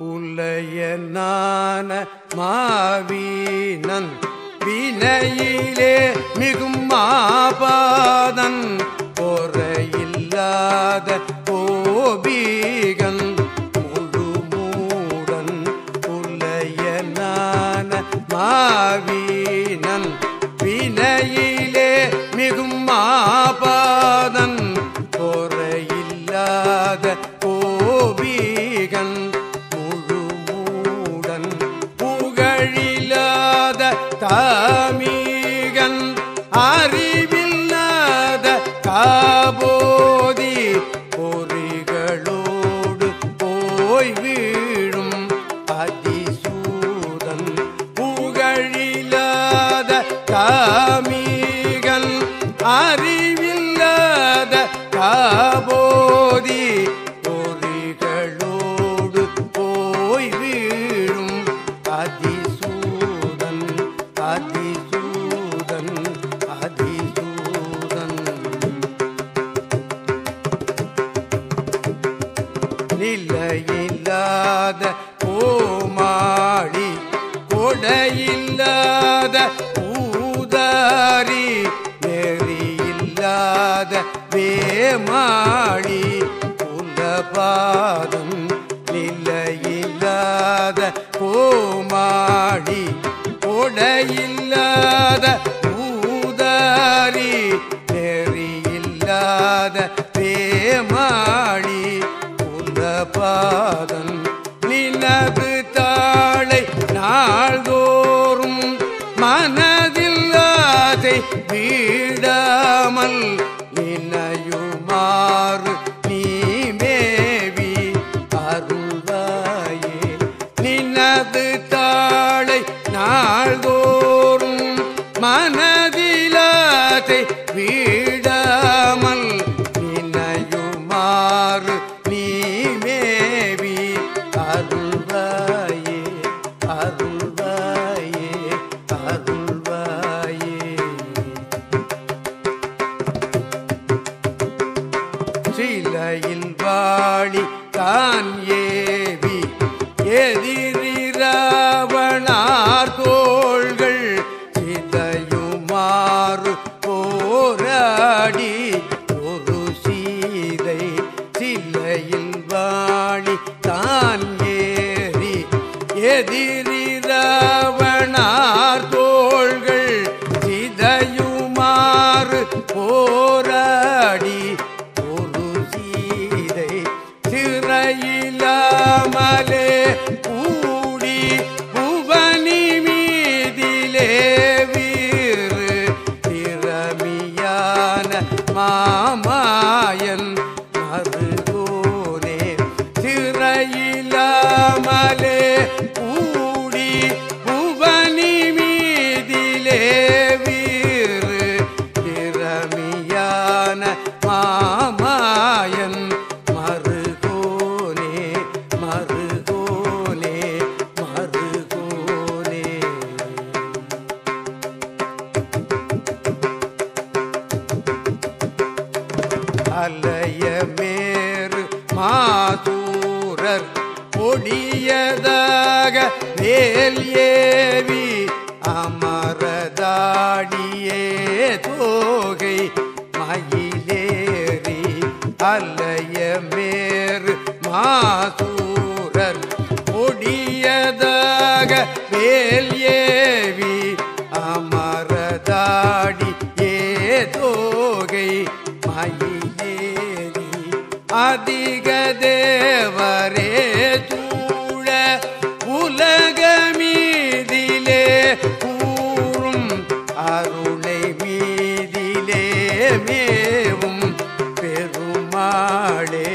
உலையனான மாவீனன். வினையிலே மிகும் மாபாதன் பொறையில்லாத புகழில்லாத தாமீகன் அறிவில்லாத காபோதி பொறிகளோடு போய் வீழும் அதிசூதன் புகழில்லாத தாமீகன் அறிவில்லாத காபோதி அதிசூதன் அதிசூதன் நிலையில்லாத கோமாளி கொடையில்லாத ஊதாரி நெறியில்லாத வேமாளி குலபாதம் நிலையில்லாத நாள்தோறும் மனதில் ஆசை வீடாமல் எதிரிராவணார் தோள்கள் சிதையுமாறு போ அலையமேறு மாதூரர் பொடியதாக வேல் ஏவி அமரதாடியே தோகை மயிலேறி அலையமேறு மாதூரர் பொடியதாக வேல் ஏவி அமரதாடி ஏதோகை மயில் அதிக தேவரே சூழ உலகமீதிலே கூறும் அருளை மீதிலே மேவும் பெருமாளே.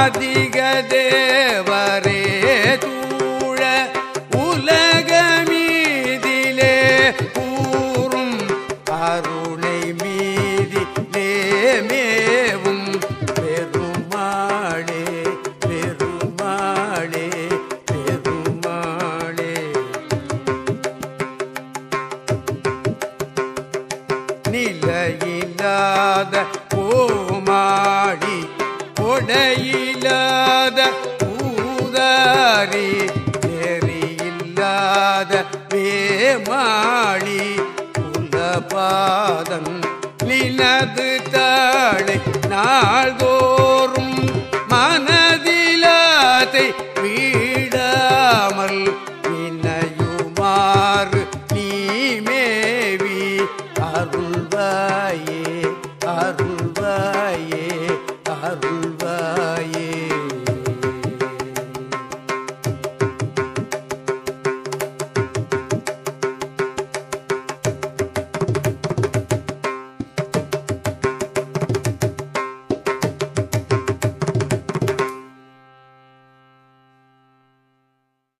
அதிக தேவ நிலையில்லாத பூமாடி கொடையில்லாத வாரி நெறியில்லாத வேமாளி பாதம் நினது தாழை நாள்தோறும் மனதிலாத்தை வீ அருள்